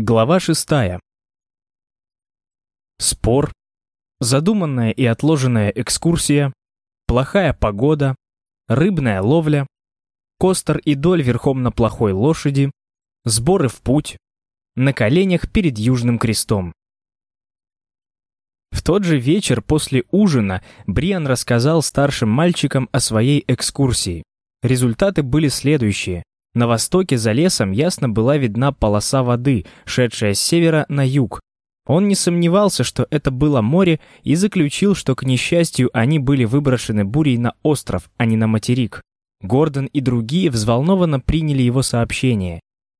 Глава шестая. Спор, задуманная и отложенная экскурсия, плохая погода, рыбная ловля, Костер и Доль верхом на плохой лошади, сборы в путь, на коленях перед Южным крестом. В тот же вечер после ужина Бриан рассказал старшим мальчикам о своей экскурсии. Результаты были следующие. На востоке за лесом ясно была видна полоса воды, шедшая с севера на юг. Он не сомневался, что это было море, и заключил, что, к несчастью, они были выброшены бурей на остров, а не на материк. Гордон и другие взволнованно приняли его сообщение.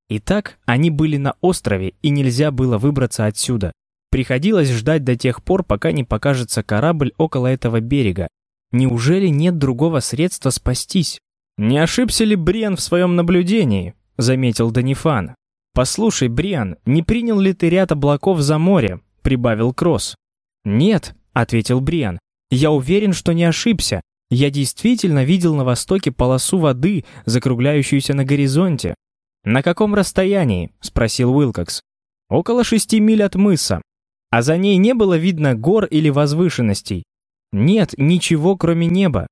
Итак, они были на острове, и нельзя было выбраться отсюда. Приходилось ждать до тех пор, пока не покажется корабль около этого берега. Неужели нет другого средства спастись? «Не ошибся ли Бриан в своем наблюдении?» — заметил Данифан. «Послушай, Бриан, не принял ли ты ряд облаков за море?» — прибавил Кросс. «Нет», — ответил Бриан. «Я уверен, что не ошибся. Я действительно видел на востоке полосу воды, закругляющуюся на горизонте». «На каком расстоянии?» — спросил Уилкокс. «Около шести миль от мыса. А за ней не было видно гор или возвышенностей?» «Нет, ничего, кроме неба.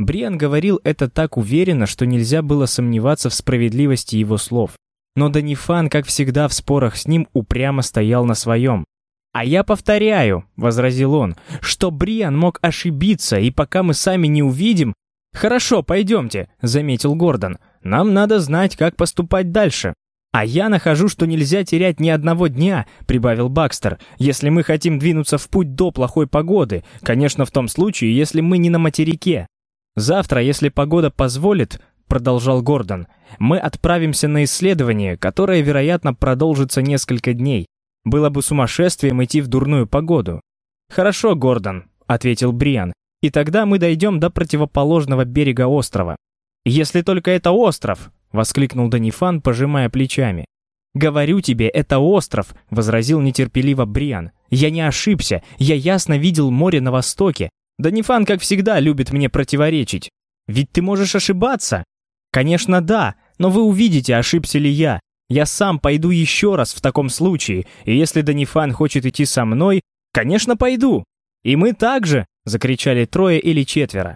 Бриан говорил это так уверенно, что нельзя было сомневаться в справедливости его слов. Но Данифан, как всегда в спорах с ним, упрямо стоял на своем. «А я повторяю», — возразил он, — «что Бриан мог ошибиться, и пока мы сами не увидим...» «Хорошо, пойдемте», — заметил Гордон. «Нам надо знать, как поступать дальше». «А я нахожу, что нельзя терять ни одного дня», — прибавил Бакстер, «если мы хотим двинуться в путь до плохой погоды, конечно, в том случае, если мы не на материке. «Завтра, если погода позволит», — продолжал Гордон, «мы отправимся на исследование, которое, вероятно, продолжится несколько дней. Было бы сумасшествием идти в дурную погоду». «Хорошо, Гордон», — ответил Бриан, «и тогда мы дойдем до противоположного берега острова». «Если только это остров!» — воскликнул Данифан, пожимая плечами. «Говорю тебе, это остров!» — возразил нетерпеливо Бриан. «Я не ошибся, я ясно видел море на востоке, Данифан, как всегда, любит мне противоречить. Ведь ты можешь ошибаться. Конечно, да, но вы увидите, ошибся ли я. Я сам пойду еще раз в таком случае, и если Данифан хочет идти со мной, конечно, пойду. И мы также, закричали трое или четверо.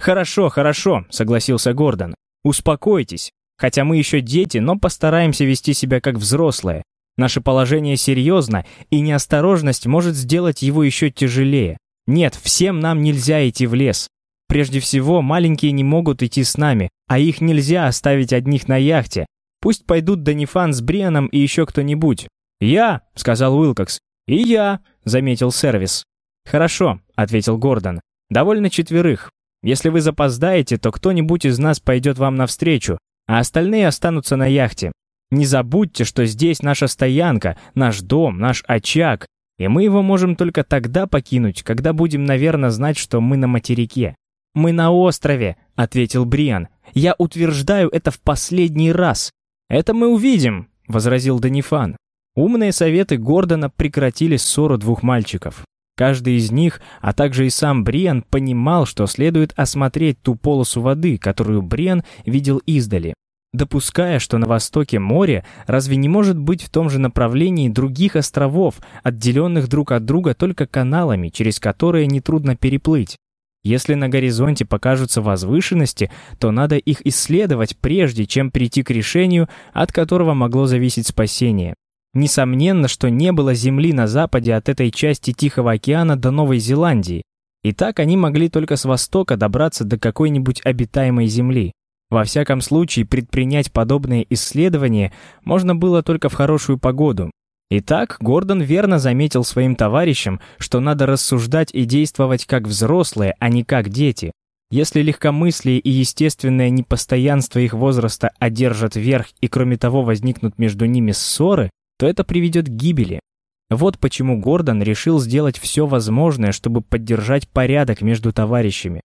Хорошо, хорошо, согласился Гордон. Успокойтесь. Хотя мы еще дети, но постараемся вести себя как взрослые. Наше положение серьезно, и неосторожность может сделать его еще тяжелее. Нет, всем нам нельзя идти в лес. Прежде всего, маленькие не могут идти с нами, а их нельзя оставить одних на яхте. Пусть пойдут Данифан с Брианом и еще кто-нибудь. «Я», — сказал Уилкокс. «И я», — заметил сервис. «Хорошо», — ответил Гордон. «Довольно четверых. Если вы запоздаете, то кто-нибудь из нас пойдет вам навстречу, а остальные останутся на яхте. Не забудьте, что здесь наша стоянка, наш дом, наш очаг, и мы его можем только тогда покинуть, когда будем, наверное, знать, что мы на материке. «Мы на острове», — ответил Бриан. «Я утверждаю это в последний раз». «Это мы увидим», — возразил Данифан. Умные советы Гордона прекратили ссору двух мальчиков. Каждый из них, а также и сам Бриан, понимал, что следует осмотреть ту полосу воды, которую Бриан видел издали допуская, что на востоке море разве не может быть в том же направлении других островов, отделенных друг от друга только каналами, через которые нетрудно переплыть. Если на горизонте покажутся возвышенности, то надо их исследовать прежде, чем прийти к решению, от которого могло зависеть спасение. Несомненно, что не было земли на западе от этой части Тихого океана до Новой Зеландии, и так они могли только с востока добраться до какой-нибудь обитаемой земли. Во всяком случае, предпринять подобные исследования можно было только в хорошую погоду. Итак, Гордон верно заметил своим товарищам, что надо рассуждать и действовать как взрослые, а не как дети. Если легкомыслие и естественное непостоянство их возраста одержат верх и кроме того возникнут между ними ссоры, то это приведет к гибели. Вот почему Гордон решил сделать все возможное, чтобы поддержать порядок между товарищами.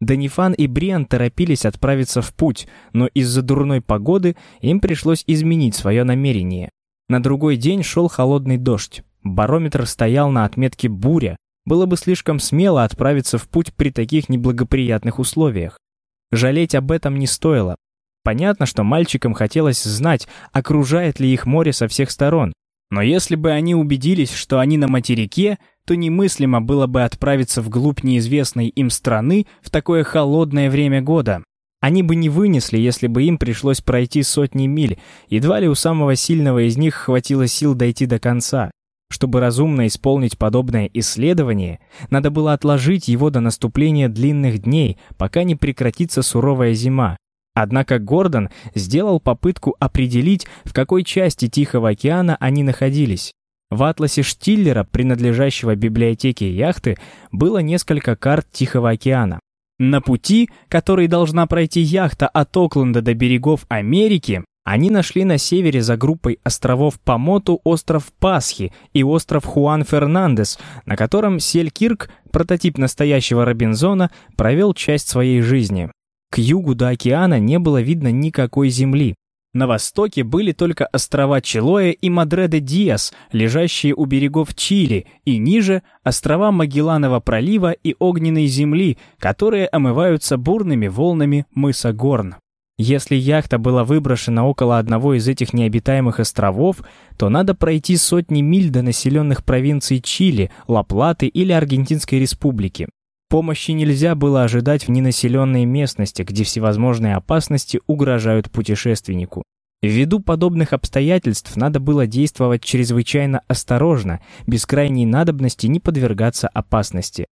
Данифан и Бриан торопились отправиться в путь, но из-за дурной погоды им пришлось изменить свое намерение. На другой день шел холодный дождь. Барометр стоял на отметке «буря». Было бы слишком смело отправиться в путь при таких неблагоприятных условиях. Жалеть об этом не стоило. Понятно, что мальчикам хотелось знать, окружает ли их море со всех сторон. Но если бы они убедились, что они на материке, то немыслимо было бы отправиться вглубь неизвестной им страны в такое холодное время года. Они бы не вынесли, если бы им пришлось пройти сотни миль, едва ли у самого сильного из них хватило сил дойти до конца. Чтобы разумно исполнить подобное исследование, надо было отложить его до наступления длинных дней, пока не прекратится суровая зима. Однако Гордон сделал попытку определить, в какой части Тихого океана они находились. В атласе Штиллера, принадлежащего библиотеке яхты, было несколько карт Тихого океана. На пути, который должна пройти яхта от Окленда до берегов Америки, они нашли на севере за группой островов Помоту остров Пасхи и остров Хуан Фернандес, на котором Селькирк, прототип настоящего Робинзона, провел часть своей жизни. К югу до океана не было видно никакой земли. На востоке были только острова Чилоя и Мадреде-Диас, лежащие у берегов Чили, и ниже — острова Магелланова пролива и Огненной земли, которые омываются бурными волнами мыса Горн. Если яхта была выброшена около одного из этих необитаемых островов, то надо пройти сотни миль до населенных провинций Чили, Ла-Платы или Аргентинской республики. Помощи нельзя было ожидать в ненаселенной местности, где всевозможные опасности угрожают путешественнику. Ввиду подобных обстоятельств надо было действовать чрезвычайно осторожно, без крайней надобности не подвергаться опасности.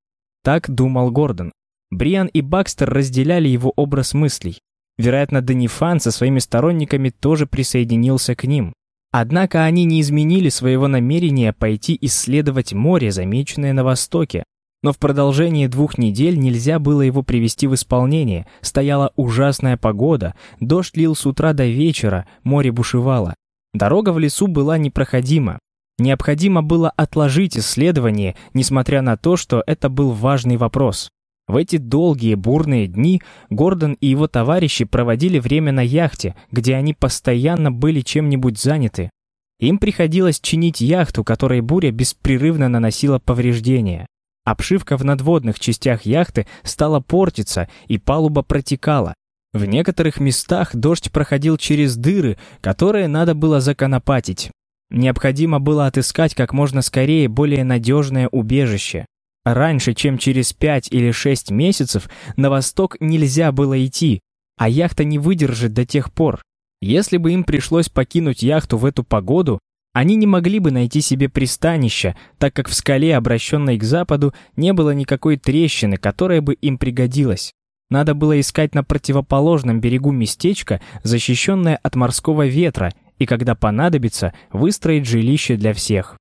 Так думал Гордон. Бриан и Бакстер разделяли его образ мыслей. Вероятно, Данифан со своими сторонниками тоже присоединился к ним. Однако они не изменили своего намерения пойти исследовать море, замеченное на востоке, но в продолжении двух недель нельзя было его привести в исполнение. Стояла ужасная погода, дождь лил с утра до вечера, море бушевало. Дорога в лесу была непроходима. Необходимо было отложить исследование, несмотря на то, что это был важный вопрос. В эти долгие бурные дни Гордон и его товарищи проводили время на яхте, где они постоянно были чем-нибудь заняты. Им приходилось чинить яхту, которой буря беспрерывно наносила повреждения. Обшивка в надводных частях яхты стала портиться, и палуба протекала. В некоторых местах дождь проходил через дыры, которые надо было законопатить. Необходимо было отыскать как можно скорее более надежное убежище. Раньше, чем через пять или шесть месяцев, на восток нельзя было идти, а яхта не выдержит до тех пор. Если бы им пришлось покинуть яхту в эту погоду, они не могли бы найти себе пристанища, так как в скале, обращенной к западу, не было никакой трещины, которая бы им пригодилась. Надо было искать на противоположном берегу местечко, защищенное от морского ветра, и когда понадобится, выстроить жилище для всех.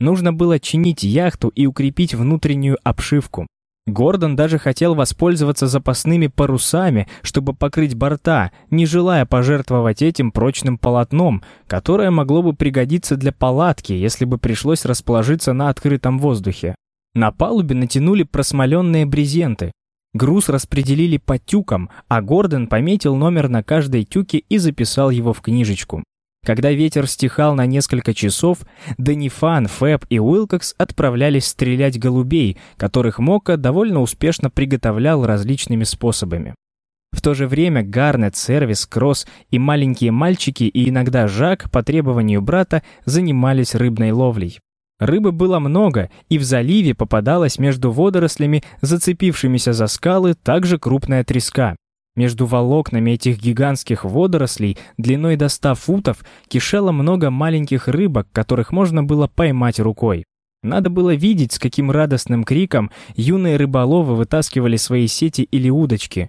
Нужно было чинить яхту и укрепить внутреннюю обшивку. Гордон даже хотел воспользоваться запасными парусами, чтобы покрыть борта, не желая пожертвовать этим прочным полотном, которое могло бы пригодиться для палатки, если бы пришлось расположиться на открытом воздухе. На палубе натянули просмоленные брезенты. Груз распределили по тюкам, а Гордон пометил номер на каждой тюке и записал его в книжечку. Когда ветер стихал на несколько часов, Данифан, Фэб и Уилкокс отправлялись стрелять голубей, которых Мока довольно успешно приготовлял различными способами. В то же время Гарнет, Сервис, Кросс и маленькие мальчики и иногда Жак по требованию брата занимались рыбной ловлей. Рыбы было много, и в заливе попадалась между водорослями, зацепившимися за скалы, также крупная треска. Между волокнами этих гигантских водорослей длиной до 100 футов кишело много маленьких рыбок, которых можно было поймать рукой. Надо было видеть, с каким радостным криком юные рыболовы вытаскивали свои сети или удочки.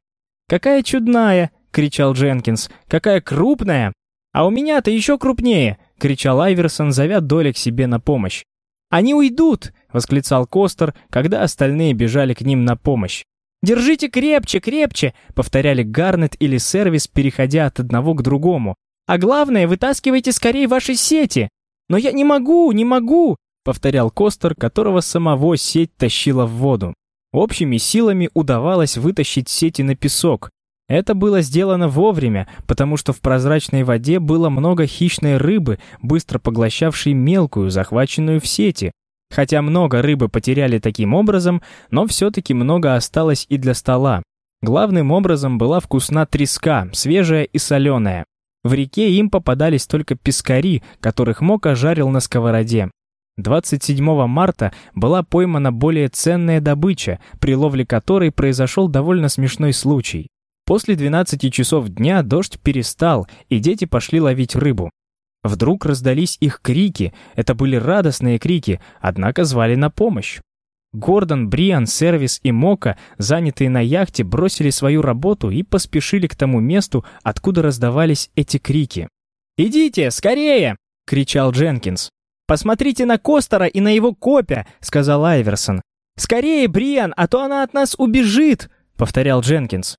«Какая чудная!» — кричал Дженкинс. «Какая крупная!» «А у меня-то еще крупнее!» — кричал Айверсон, зовя Доля к себе на помощь. «Они уйдут!» — восклицал Костер, когда остальные бежали к ним на помощь. «Держите крепче, крепче!» — повторяли Гарнет или Сервис, переходя от одного к другому. «А главное, вытаскивайте скорее ваши сети!» «Но я не могу, не могу!» — повторял Костер, которого самого сеть тащила в воду. Общими силами удавалось вытащить сети на песок. Это было сделано вовремя, потому что в прозрачной воде было много хищной рыбы, быстро поглощавшей мелкую, захваченную в сети. Хотя много рыбы потеряли таким образом, но все-таки много осталось и для стола. Главным образом была вкусна треска, свежая и соленая. В реке им попадались только пескари, которых Мока жарил на сковороде. 27 марта была поймана более ценная добыча, при ловле которой произошел довольно смешной случай. После 12 часов дня дождь перестал, и дети пошли ловить рыбу. Вдруг раздались их крики, это были радостные крики, однако звали на помощь. Гордон, Бриан, Сервис и Мока, занятые на яхте, бросили свою работу и поспешили к тому месту, откуда раздавались эти крики. «Идите, скорее!» — кричал Дженкинс. «Посмотрите на Костера и на его копя!» — сказал Айверсон. «Скорее, Бриан, а то она от нас убежит!» — повторял Дженкинс.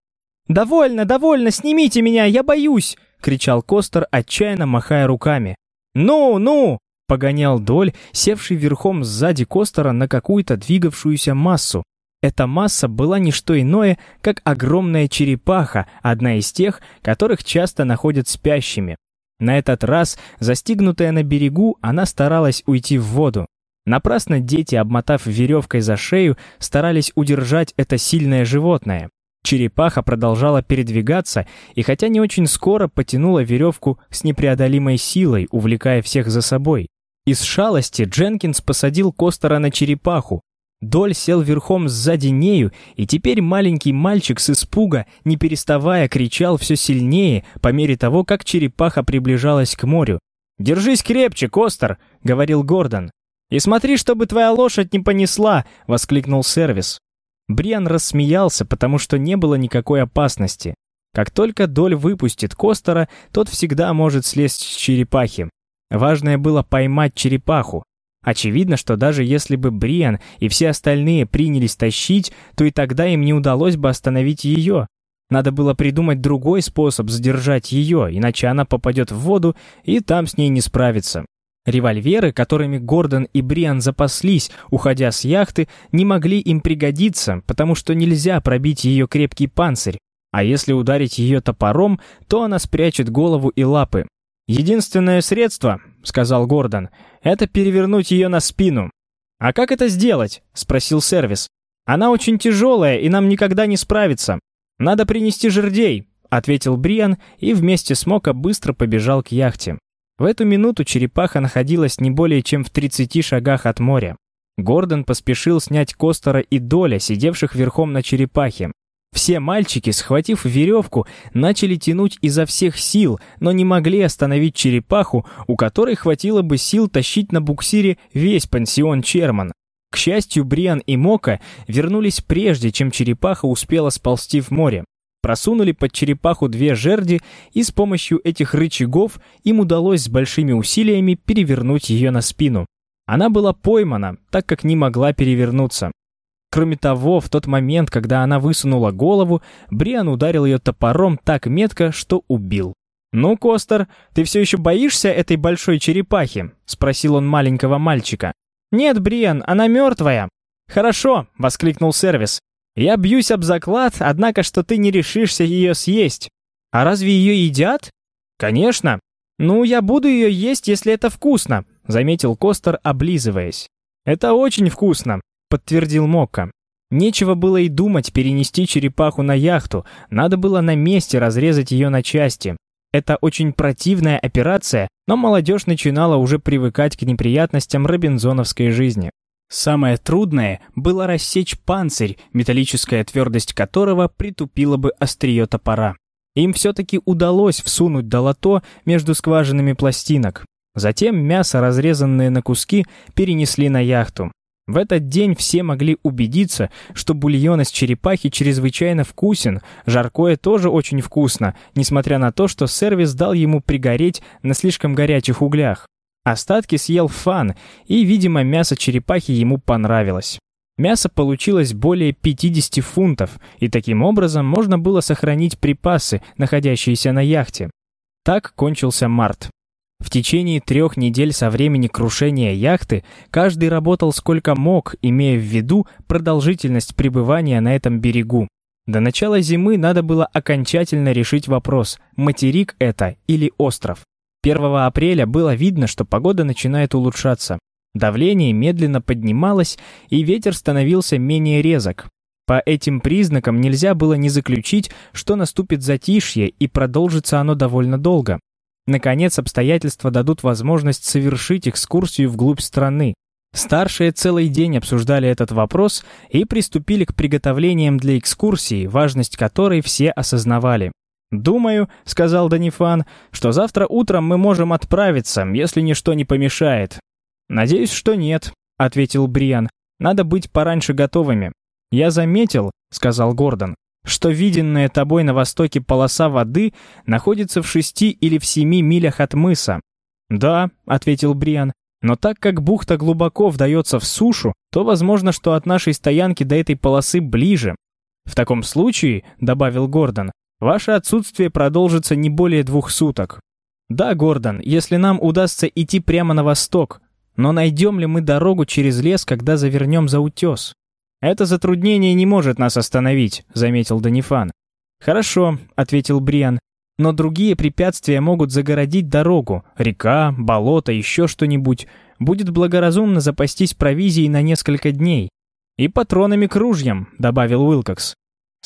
«Довольно, довольно, снимите меня, я боюсь!» — кричал Костер, отчаянно махая руками. «Ну, ну!» Погонял Доль, севший верхом сзади Костера на какую-то двигавшуюся массу. Эта масса была не что иное, как огромная черепаха, одна из тех, которых часто находят спящими. На этот раз, застигнутая на берегу, она старалась уйти в воду. Напрасно дети, обмотав веревкой за шею, старались удержать это сильное животное. Черепаха продолжала передвигаться и хотя не очень скоро потянула веревку с непреодолимой силой, увлекая всех за собой. Из шалости Дженкинс посадил Костера на черепаху. Доль сел верхом сзади нею, и теперь маленький мальчик с испуга, не переставая, кричал все сильнее по мере того, как черепаха приближалась к морю. «Держись крепче, Костер!» — говорил Гордон. «И смотри, чтобы твоя лошадь не понесла!» — воскликнул сервис. Бриан рассмеялся, потому что не было никакой опасности. Как только Доль выпустит Костера, тот всегда может слезть с черепахи. Важное было поймать черепаху. Очевидно, что даже если бы Бриан и все остальные принялись тащить, то и тогда им не удалось бы остановить ее. Надо было придумать другой способ задержать ее, иначе она попадет в воду, и там с ней не справиться. Револьверы, которыми Гордон и Бриан запаслись, уходя с яхты, не могли им пригодиться, потому что нельзя пробить ее крепкий панцирь. А если ударить ее топором, то она спрячет голову и лапы. «Единственное средство», — сказал Гордон, — «это перевернуть ее на спину». «А как это сделать?» — спросил сервис. «Она очень тяжелая, и нам никогда не справиться. Надо принести жердей», — ответил Бриан и вместе с Мока быстро побежал к яхте. В эту минуту черепаха находилась не более чем в 30 шагах от моря. Гордон поспешил снять Костера и Доля, сидевших верхом на черепахе. Все мальчики, схватив веревку, начали тянуть изо всех сил, но не могли остановить черепаху, у которой хватило бы сил тащить на буксире весь пансион Черман. К счастью, Бриан и Мока вернулись прежде, чем черепаха успела сползти в море. Просунули под черепаху две жерди, и с помощью этих рычагов им удалось с большими усилиями перевернуть ее на спину. Она была поймана, так как не могла перевернуться. Кроме того, в тот момент, когда она высунула голову, Бриан ударил ее топором так метко, что убил. «Ну, Костер, ты все еще боишься этой большой черепахи?» — спросил он маленького мальчика. «Нет, Бриан, она мертвая». «Хорошо», — воскликнул сервис. «Я бьюсь об заклад, однако, что ты не решишься ее съесть». «А разве ее едят?» «Конечно». «Ну, я буду ее есть, если это вкусно», — заметил Костер, облизываясь. «Это очень вкусно подтвердил Мокко. Нечего было и думать перенести черепаху на яхту, надо было на месте разрезать ее на части. Это очень противная операция, но молодежь начинала уже привыкать к неприятностям робинзоновской жизни. Самое трудное было рассечь панцирь, металлическая твердость которого притупила бы острие топора. Им все-таки удалось всунуть долото между скважинами пластинок. Затем мясо, разрезанное на куски, перенесли на яхту. В этот день все могли убедиться, что бульон из черепахи чрезвычайно вкусен, жаркое тоже очень вкусно, несмотря на то, что сервис дал ему пригореть на слишком горячих углях. Остатки съел Фан, и, видимо, мясо черепахи ему понравилось. Мясо получилось более 50 фунтов, и таким образом можно было сохранить припасы, находящиеся на яхте. Так кончился март. В течение трех недель со времени крушения яхты каждый работал сколько мог, имея в виду продолжительность пребывания на этом берегу. До начала зимы надо было окончательно решить вопрос, материк это или остров. 1 апреля было видно, что погода начинает улучшаться. Давление медленно поднималось, и ветер становился менее резок. По этим признакам нельзя было не заключить, что наступит затишье и продолжится оно довольно долго. Наконец, обстоятельства дадут возможность совершить экскурсию вглубь страны. Старшие целый день обсуждали этот вопрос и приступили к приготовлениям для экскурсии, важность которой все осознавали. «Думаю», — сказал Данифан, — «что завтра утром мы можем отправиться, если ничто не помешает». «Надеюсь, что нет», — ответил Бриан. «Надо быть пораньше готовыми». «Я заметил», — сказал Гордон, что виденная тобой на востоке полоса воды находится в шести или в семи милях от мыса». «Да», — ответил Бриан, «но так как бухта глубоко вдается в сушу, то возможно, что от нашей стоянки до этой полосы ближе». «В таком случае», — добавил Гордон, «ваше отсутствие продолжится не более двух суток». «Да, Гордон, если нам удастся идти прямо на восток, но найдем ли мы дорогу через лес, когда завернем за утес?» «Это затруднение не может нас остановить», — заметил Данифан. «Хорошо», — ответил Бриан, «но другие препятствия могут загородить дорогу. Река, болото, еще что-нибудь. Будет благоразумно запастись провизией на несколько дней. И патронами к ружьям», — добавил Уилкокс.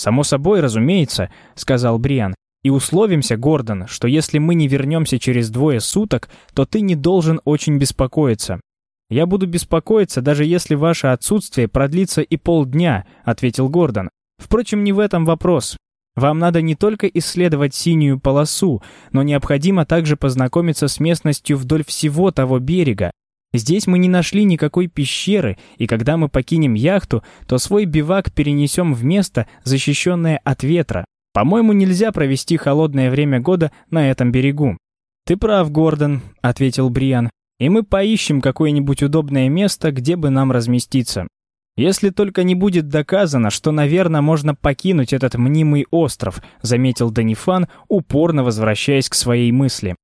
«Само собой, разумеется», — сказал Бриан. «И условимся, Гордон, что если мы не вернемся через двое суток, то ты не должен очень беспокоиться. «Я буду беспокоиться, даже если ваше отсутствие продлится и полдня», — ответил Гордон. «Впрочем, не в этом вопрос. Вам надо не только исследовать синюю полосу, но необходимо также познакомиться с местностью вдоль всего того берега. Здесь мы не нашли никакой пещеры, и когда мы покинем яхту, то свой бивак перенесем в место, защищенное от ветра. По-моему, нельзя провести холодное время года на этом берегу». «Ты прав, Гордон», — ответил Бриан и мы поищем какое-нибудь удобное место, где бы нам разместиться. Если только не будет доказано, что, наверное, можно покинуть этот мнимый остров, заметил Данифан, упорно возвращаясь к своей мысли.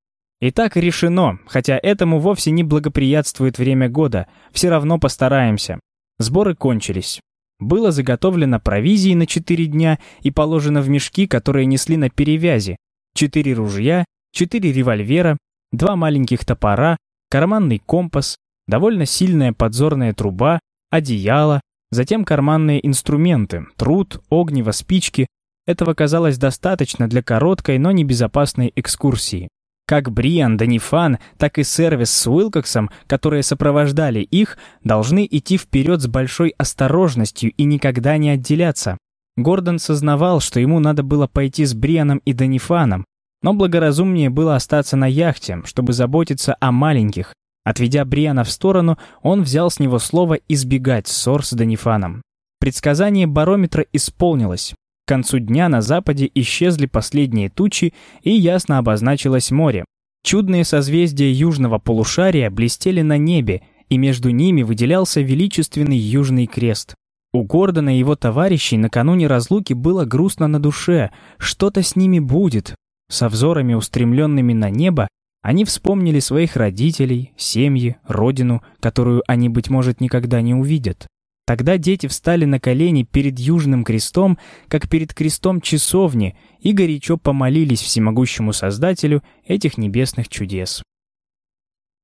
Итак, решено, хотя этому вовсе не благоприятствует время года, все равно постараемся. Сборы кончились. Было заготовлено провизии на четыре дня и положено в мешки, которые несли на перевязи. Четыре ружья, четыре револьвера, два маленьких топора, карманный компас, довольно сильная подзорная труба, одеяло, затем карманные инструменты, труд, огниво, спички. Этого казалось достаточно для короткой, но небезопасной экскурсии. Как Бриан, Данифан, так и сервис с Уилкоксом, которые сопровождали их, должны идти вперед с большой осторожностью и никогда не отделяться. Гордон сознавал, что ему надо было пойти с Брианом и Данифаном, но благоразумнее было остаться на яхте, чтобы заботиться о маленьких. Отведя Бриана в сторону, он взял с него слово избегать ссор с Данифаном. Предсказание барометра исполнилось. К концу дня на западе исчезли последние тучи и ясно обозначилось море. Чудные созвездия южного полушария блестели на небе, и между ними выделялся величественный Южный Крест. У Гордона и его товарищей накануне разлуки было грустно на душе. Что-то с ними будет, со взорами, устремленными на небо, они вспомнили своих родителей, семьи, родину, которую они, быть может, никогда не увидят. Тогда дети встали на колени перед Южным крестом, как перед крестом часовни, и горячо помолились всемогущему Создателю этих небесных чудес.